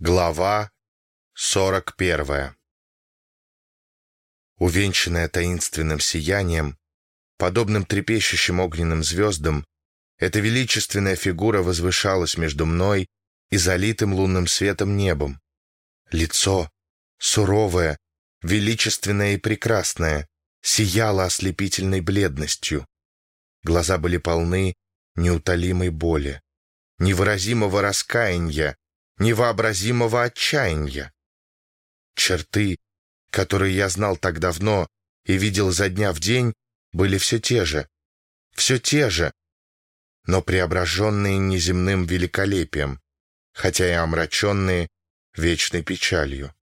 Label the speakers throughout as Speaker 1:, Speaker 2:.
Speaker 1: Глава сорок первая Увенчанная таинственным сиянием, подобным трепещущим огненным звездам, эта величественная фигура возвышалась между мной и залитым лунным светом небом. Лицо, суровое, величественное и прекрасное, сияло ослепительной бледностью. Глаза были полны неутолимой боли, невыразимого раскаяния, невообразимого отчаяния. Черты, которые я знал так давно и видел за дня в день, были все те же, все те же, но преображенные неземным великолепием, хотя и омраченные вечной печалью.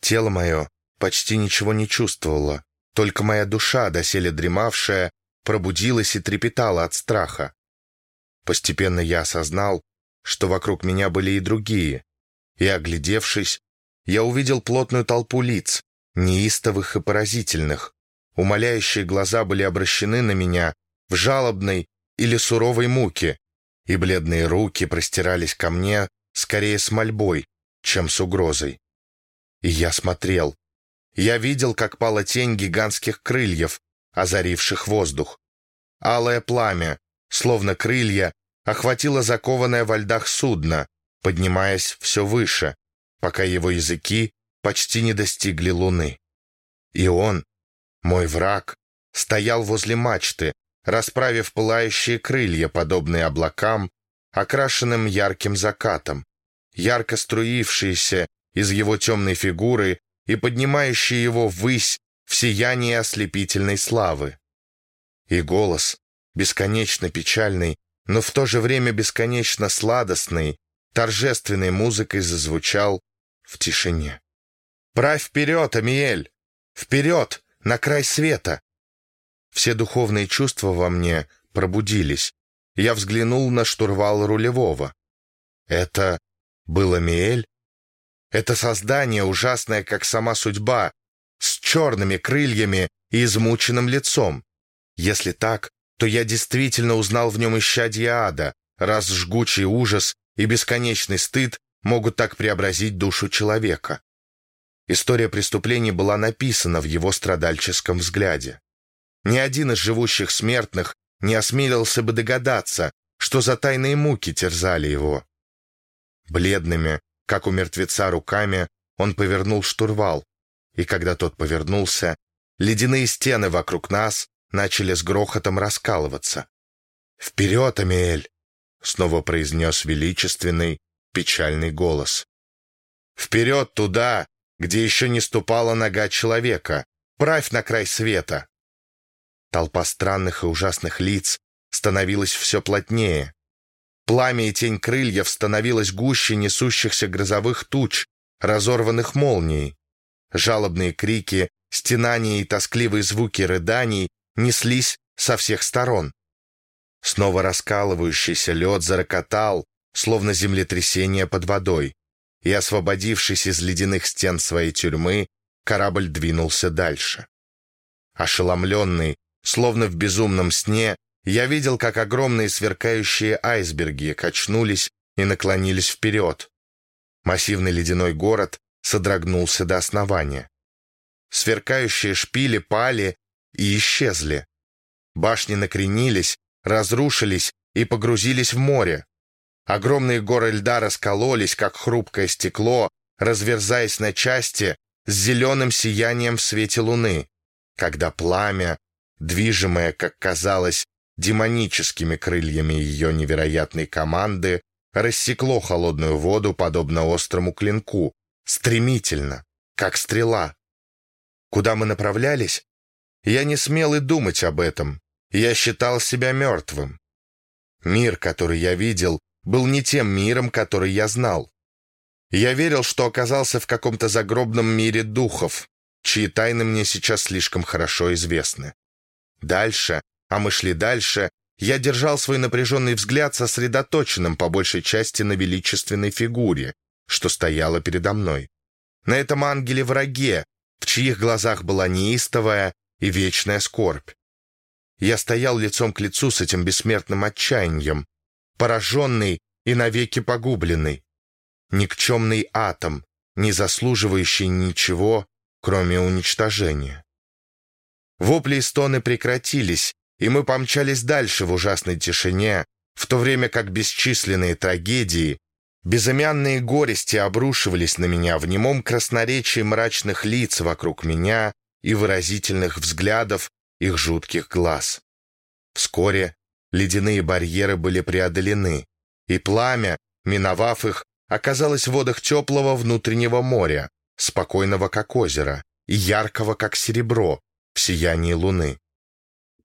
Speaker 1: Тело мое почти ничего не чувствовало, только моя душа, доселе дремавшая, пробудилась и трепетала от страха. Постепенно я осознал, что вокруг меня были и другие, и, оглядевшись, я увидел плотную толпу лиц, неистовых и поразительных. Умоляющие глаза были обращены на меня в жалобной или суровой муке, и бледные руки простирались ко мне скорее с мольбой, чем с угрозой. И я смотрел. Я видел, как пала тень гигантских крыльев, озаривших воздух. Алое пламя, словно крылья, охватило закованное во льдах судно, поднимаясь все выше, пока его языки почти не достигли луны. И он, мой враг, стоял возле мачты, расправив пылающие крылья, подобные облакам, окрашенным ярким закатом, ярко струившиеся из его темной фигуры и поднимающие его ввысь в сияние ослепительной славы. И голос, бесконечно печальный, но в то же время бесконечно сладостный, торжественной музыкой зазвучал в тишине. «Правь вперед, Амиэль! Вперед, на край света!» Все духовные чувства во мне пробудились. Я взглянул на штурвал рулевого. Это был Амиэль? Это создание, ужасное, как сама судьба, с черными крыльями и измученным лицом. Если так, то я действительно узнал в нем исчадье ада, раз жгучий ужас и бесконечный стыд могут так преобразить душу человека. История преступлений была написана в его страдальческом взгляде. Ни один из живущих смертных не осмелился бы догадаться, что за тайные муки терзали его. Бледными, как у мертвеца руками, он повернул штурвал, и когда тот повернулся, ледяные стены вокруг нас начали с грохотом раскалываться. «Вперед, Амиэль!» — снова произнес величественный, печальный голос. «Вперед туда, где еще не ступала нога человека! Правь на край света!» Толпа странных и ужасных лиц становилась все плотнее. Пламя и тень крыльев становилось гуще несущихся грозовых туч, разорванных молнией. Жалобные крики, стенания и тоскливые звуки рыданий неслись со всех сторон. Снова раскалывающийся лед зарокотал, словно землетрясение под водой, и, освободившись из ледяных стен своей тюрьмы, корабль двинулся дальше. Ошеломленный, словно в безумном сне, я видел, как огромные сверкающие айсберги качнулись и наклонились вперед. Массивный ледяной город содрогнулся до основания. Сверкающие шпили пали и исчезли. Башни накренились, разрушились и погрузились в море. Огромные горы льда раскололись, как хрупкое стекло, разверзаясь на части с зеленым сиянием в свете луны, когда пламя, движимое, как казалось, демоническими крыльями ее невероятной команды, рассекло холодную воду, подобно острому клинку, стремительно, как стрела. Куда мы направлялись, я не смел и думать об этом. Я считал себя мертвым. Мир, который я видел, был не тем миром, который я знал. Я верил, что оказался в каком-то загробном мире духов, чьи тайны мне сейчас слишком хорошо известны. Дальше, а мы шли дальше, я держал свой напряженный взгляд сосредоточенным по большей части на величественной фигуре, что стояла передо мной. На этом ангеле-враге, в чьих глазах была неистовая, и вечная скорбь. Я стоял лицом к лицу с этим бессмертным отчаянием, пораженный и навеки погубленный. никчемный атом, не заслуживающий ничего, кроме уничтожения. Вопли и стоны прекратились, и мы помчались дальше в ужасной тишине, в то время как бесчисленные трагедии, безымянные горести обрушивались на меня в немом красноречии мрачных лиц вокруг меня и выразительных взглядов их жутких глаз. Вскоре ледяные барьеры были преодолены, и пламя, миновав их, оказалось в водах теплого внутреннего моря, спокойного как озеро и яркого как серебро в сиянии луны.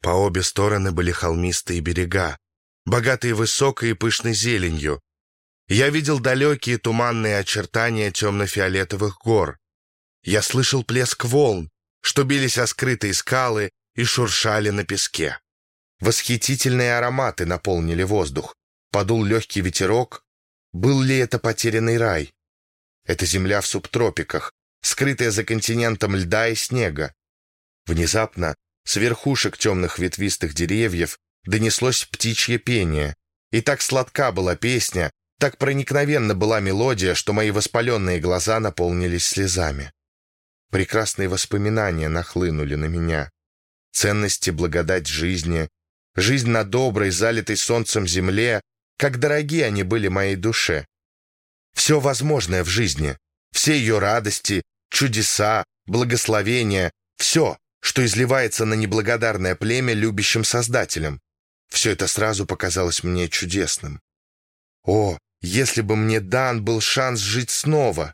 Speaker 1: По обе стороны были холмистые берега, богатые высокой и пышной зеленью. Я видел далекие туманные очертания темно-фиолетовых гор. Я слышал плеск волн, что бились о скрытые скалы и шуршали на песке. Восхитительные ароматы наполнили воздух. Подул легкий ветерок. Был ли это потерянный рай? Это земля в субтропиках, скрытая за континентом льда и снега. Внезапно с верхушек темных ветвистых деревьев донеслось птичье пение, и так сладка была песня, так проникновенна была мелодия, что мои воспаленные глаза наполнились слезами. Прекрасные воспоминания нахлынули на меня. Ценности благодать жизни, жизнь на доброй, залитой солнцем земле, как дороги они были моей душе. Все возможное в жизни, все ее радости, чудеса, благословения, все, что изливается на неблагодарное племя любящим Создателем. Все это сразу показалось мне чудесным. О, если бы мне дан был шанс жить снова,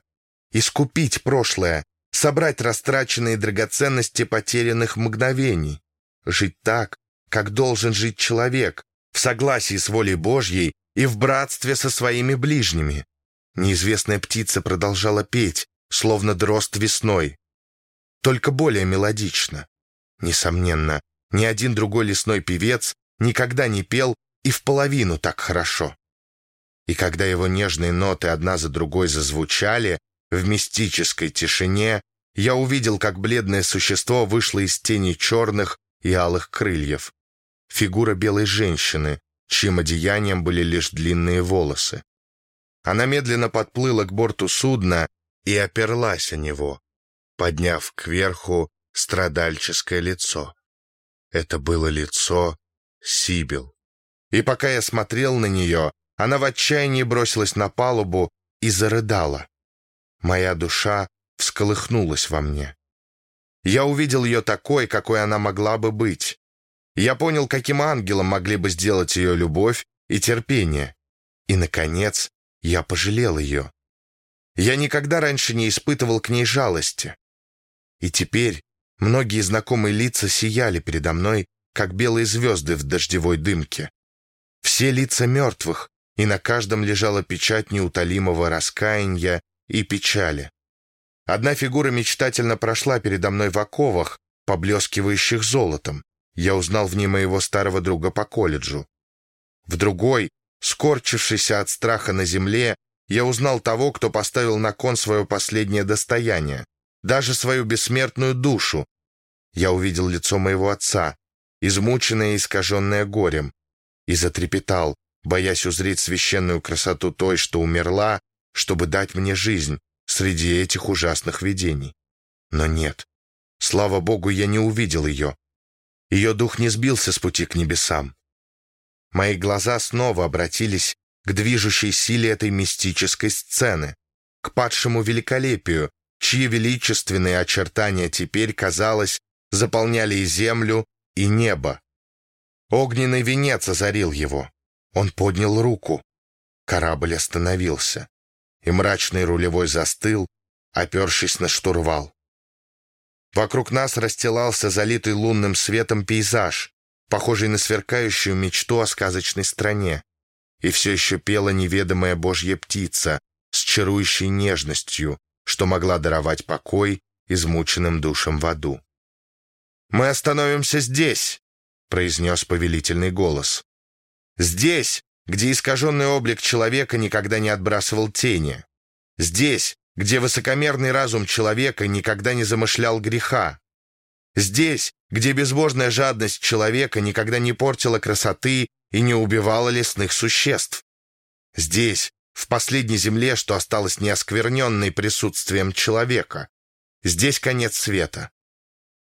Speaker 1: искупить прошлое, собрать растраченные драгоценности потерянных мгновений, жить так, как должен жить человек, в согласии с волей Божьей и в братстве со своими ближними. Неизвестная птица продолжала петь, словно дрозд весной только более мелодично. Несомненно, ни один другой лесной певец никогда не пел и в половину так хорошо. И когда его нежные ноты одна за другой зазвучали, в мистической тишине я увидел, как бледное существо вышло из тени черных и алых крыльев. Фигура белой женщины, чьим одеянием были лишь длинные волосы. Она медленно подплыла к борту судна и оперлась о него подняв кверху страдальческое лицо. Это было лицо Сибил. И пока я смотрел на нее, она в отчаянии бросилась на палубу и зарыдала. Моя душа всколыхнулась во мне. Я увидел ее такой, какой она могла бы быть. Я понял, каким ангелом могли бы сделать ее любовь и терпение. И, наконец, я пожалел ее. Я никогда раньше не испытывал к ней жалости. И теперь многие знакомые лица сияли передо мной, как белые звезды в дождевой дымке. Все лица мертвых, и на каждом лежала печать неутолимого раскаяния и печали. Одна фигура мечтательно прошла передо мной в оковах, поблескивающих золотом. Я узнал в ней моего старого друга по колледжу. В другой, скорчившийся от страха на земле, я узнал того, кто поставил на кон свое последнее достояние даже свою бессмертную душу. Я увидел лицо моего отца, измученное и искаженное горем, и затрепетал, боясь узреть священную красоту той, что умерла, чтобы дать мне жизнь среди этих ужасных видений. Но нет, слава Богу, я не увидел ее. Ее дух не сбился с пути к небесам. Мои глаза снова обратились к движущей силе этой мистической сцены, к падшему великолепию, чьи величественные очертания теперь, казалось, заполняли и землю, и небо. Огненный венец озарил его. Он поднял руку. Корабль остановился, и мрачный рулевой застыл, опершись на штурвал. Вокруг нас расстилался залитый лунным светом пейзаж, похожий на сверкающую мечту о сказочной стране. И все еще пела неведомая божья птица с чарующей нежностью, что могла даровать покой измученным душам в аду. «Мы остановимся здесь», — произнес повелительный голос. «Здесь, где искаженный облик человека никогда не отбрасывал тени. Здесь, где высокомерный разум человека никогда не замышлял греха. Здесь, где безбожная жадность человека никогда не портила красоты и не убивала лесных существ. Здесь, в последней земле, что осталось неоскверненной присутствием человека. Здесь конец света.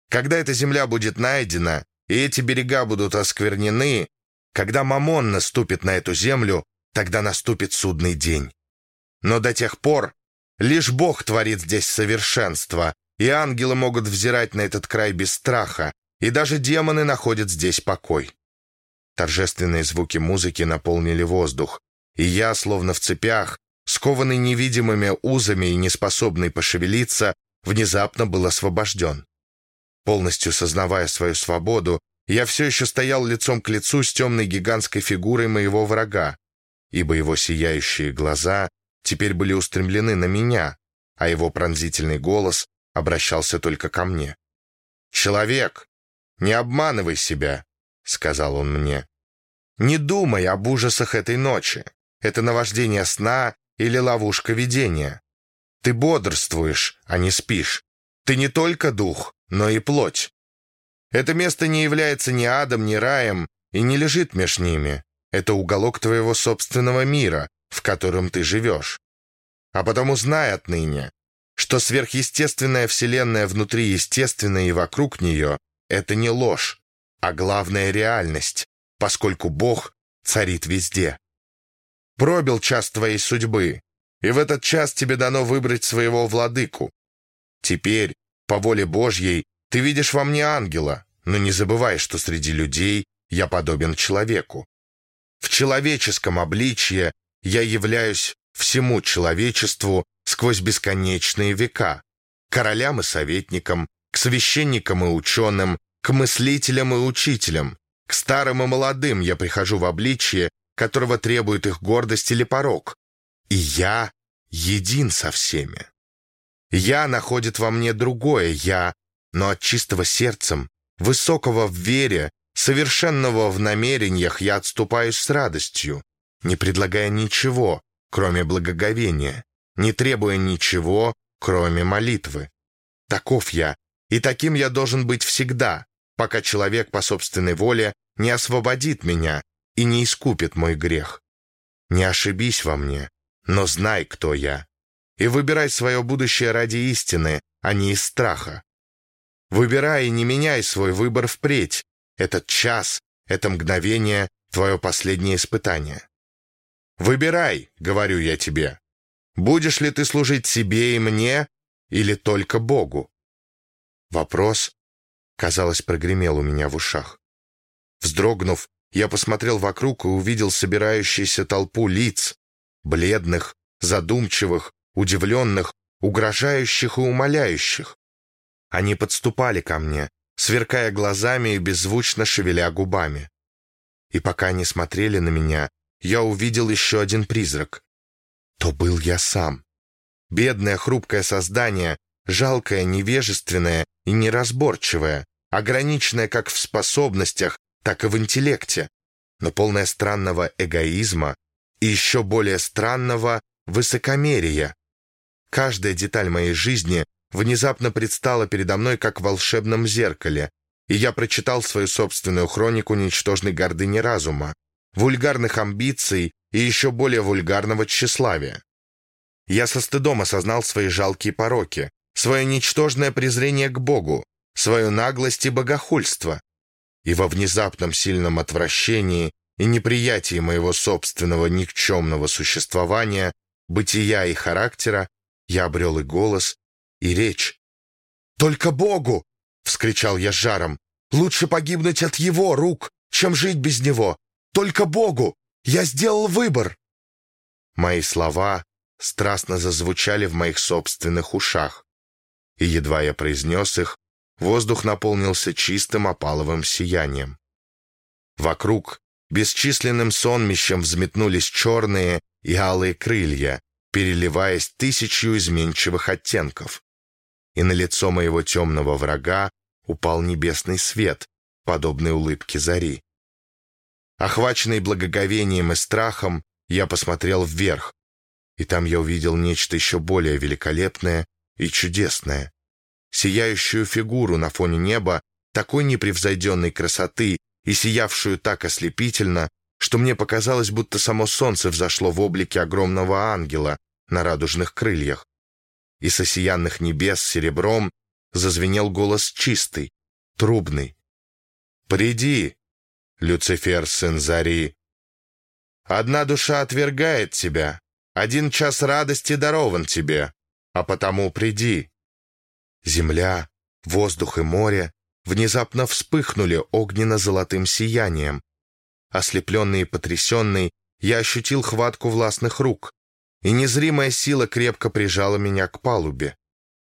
Speaker 1: Когда эта земля будет найдена, и эти берега будут осквернены, когда Мамон наступит на эту землю, тогда наступит судный день. Но до тех пор лишь Бог творит здесь совершенство, и ангелы могут взирать на этот край без страха, и даже демоны находят здесь покой. Торжественные звуки музыки наполнили воздух, и я, словно в цепях, скованный невидимыми узами и неспособный пошевелиться, внезапно был освобожден. Полностью сознавая свою свободу, я все еще стоял лицом к лицу с темной гигантской фигурой моего врага, ибо его сияющие глаза теперь были устремлены на меня, а его пронзительный голос обращался только ко мне. «Человек, не обманывай себя», — сказал он мне. «Не думай об ужасах этой ночи. Это наваждение сна или ловушка видения. Ты бодрствуешь, а не спишь. Ты не только дух, но и плоть. Это место не является ни адом, ни раем и не лежит меж ними. Это уголок твоего собственного мира, в котором ты живешь. А потому знай отныне, что сверхъестественная вселенная внутри естественной и вокруг нее — это не ложь, а главная реальность, поскольку Бог царит везде. Пробил час твоей судьбы, и в этот час тебе дано выбрать своего владыку. Теперь, по воле Божьей, ты видишь во мне ангела, но не забывай, что среди людей я подобен человеку. В человеческом обличье я являюсь всему человечеству сквозь бесконечные века, королям и советникам, к священникам и ученым, к мыслителям и учителям, к старым и молодым я прихожу в обличье, которого требует их гордость или порог. И я един со всеми. Я находит во мне другое «я», но от чистого сердцем, высокого в вере, совершенного в намерениях я отступаюсь с радостью, не предлагая ничего, кроме благоговения, не требуя ничего, кроме молитвы. Таков я, и таким я должен быть всегда, пока человек по собственной воле не освободит меня и не искупит мой грех. Не ошибись во мне, но знай, кто я, и выбирай свое будущее ради истины, а не из страха. Выбирай и не меняй свой выбор впредь. Этот час, это мгновение — твое последнее испытание. Выбирай, говорю я тебе. Будешь ли ты служить себе и мне или только Богу? Вопрос, казалось, прогремел у меня в ушах. Вздрогнув, я посмотрел вокруг и увидел собирающуюся толпу лиц, бледных, задумчивых, удивленных, угрожающих и умоляющих. Они подступали ко мне, сверкая глазами и беззвучно шевеля губами. И пока они смотрели на меня, я увидел еще один призрак. То был я сам. Бедное хрупкое создание, жалкое, невежественное и неразборчивое, ограниченное как в способностях, так и в интеллекте, но полное странного эгоизма и еще более странного высокомерия. Каждая деталь моей жизни внезапно предстала передо мной как в волшебном зеркале, и я прочитал свою собственную хронику ничтожной гордыни разума, вульгарных амбиций и еще более вульгарного тщеславия. Я со стыдом осознал свои жалкие пороки, свое ничтожное презрение к Богу, свою наглость и богохульство. И во внезапном сильном отвращении и неприятии моего собственного никчемного существования, бытия и характера я обрел и голос, и речь. «Только Богу!» — вскричал я жаром. «Лучше погибнуть от Его рук, чем жить без Него! Только Богу! Я сделал выбор!» Мои слова страстно зазвучали в моих собственных ушах, и едва я произнес их, воздух наполнился чистым опаловым сиянием. Вокруг бесчисленным сонмищем взметнулись черные и алые крылья, переливаясь тысячью изменчивых оттенков и на лицо моего темного врага упал небесный свет, подобный улыбке зари. Охваченный благоговением и страхом, я посмотрел вверх, и там я увидел нечто еще более великолепное и чудесное. Сияющую фигуру на фоне неба, такой непревзойденной красоты и сиявшую так ослепительно, что мне показалось, будто само солнце взошло в облике огромного ангела на радужных крыльях. И с осиянных небес серебром зазвенел голос чистый, трубный. «Приди, Люцифер, сын Зари! Одна душа отвергает тебя, один час радости дарован тебе, а потому приди». Земля, воздух и море внезапно вспыхнули огненно-золотым сиянием. Ослепленный и потрясенный, я ощутил хватку властных рук, и незримая сила крепко прижала меня к палубе.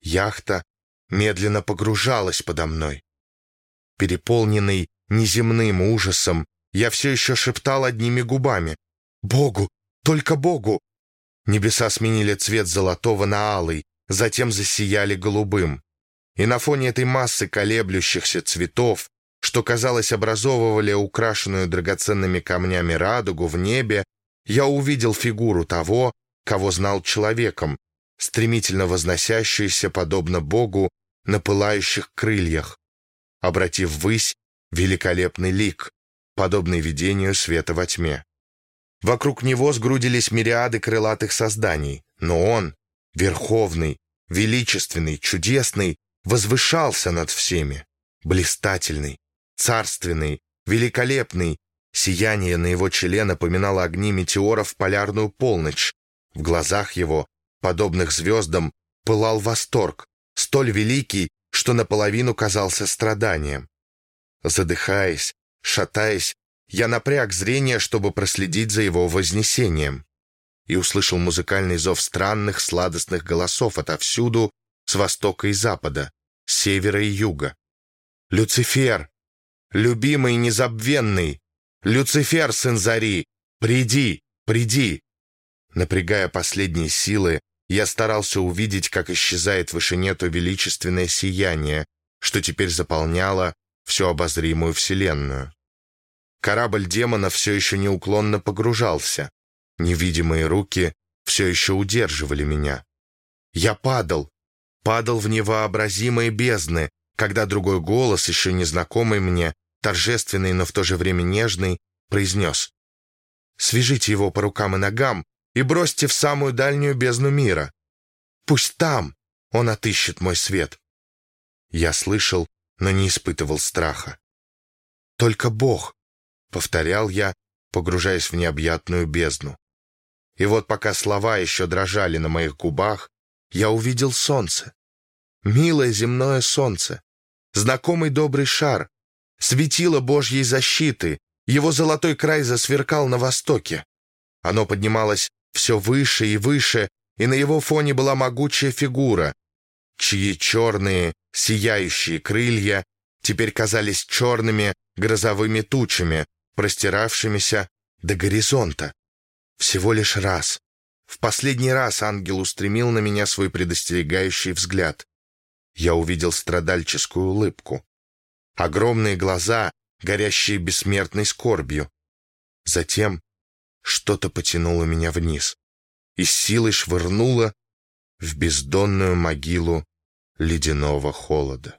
Speaker 1: Яхта медленно погружалась подо мной. Переполненный неземным ужасом, я все еще шептал одними губами. «Богу! Только Богу!» Небеса сменили цвет золотого на алый, затем засияли голубым. И на фоне этой массы колеблющихся цветов, что, казалось, образовывали украшенную драгоценными камнями радугу в небе, я увидел фигуру того, кого знал человеком, стремительно возносящуюся, подобно Богу, на пылающих крыльях, обратив ввысь великолепный лик, подобный видению света во тьме. Вокруг него сгрудились мириады крылатых созданий, но он, верховный, величественный, чудесный, возвышался над всеми, блистательный, царственный, великолепный. Сияние на его челе напоминало огни метеоров в полярную полночь. В глазах его, подобных звездам, пылал восторг, столь великий, что наполовину казался страданием. Задыхаясь, шатаясь, я напряг зрение, чтобы проследить за его вознесением, и услышал музыкальный зов странных сладостных голосов отовсюду, с востока и запада, с севера и юга. «Люцифер! Любимый незабвенный! Люцифер, сын зари! Приди! Приди!» Напрягая последние силы, я старался увидеть, как исчезает в вышине то величественное сияние, что теперь заполняло всю обозримую вселенную. Корабль демона все еще неуклонно погружался. Невидимые руки все еще удерживали меня. Я падал, падал в невообразимые бездны, когда другой голос, еще незнакомый мне, торжественный, но в то же время нежный, произнес «Свяжите его по рукам и ногам и бросьте в самую дальнюю бездну мира. Пусть там он отыщет мой свет». Я слышал, но не испытывал страха. «Только Бог», — повторял я, погружаясь в необъятную бездну. И вот пока слова еще дрожали на моих губах, я увидел солнце. Милое земное солнце, знакомый добрый шар, светило Божьей защиты, его золотой край засверкал на востоке. Оно поднималось все выше и выше, и на его фоне была могучая фигура, чьи черные, сияющие крылья теперь казались черными грозовыми тучами, простиравшимися до горизонта. Всего лишь раз, в последний раз ангел устремил на меня свой предостерегающий взгляд. Я увидел страдальческую улыбку. Огромные глаза, горящие бессмертной скорбью. Затем что-то потянуло меня вниз и силой швырнуло в бездонную могилу ледяного холода.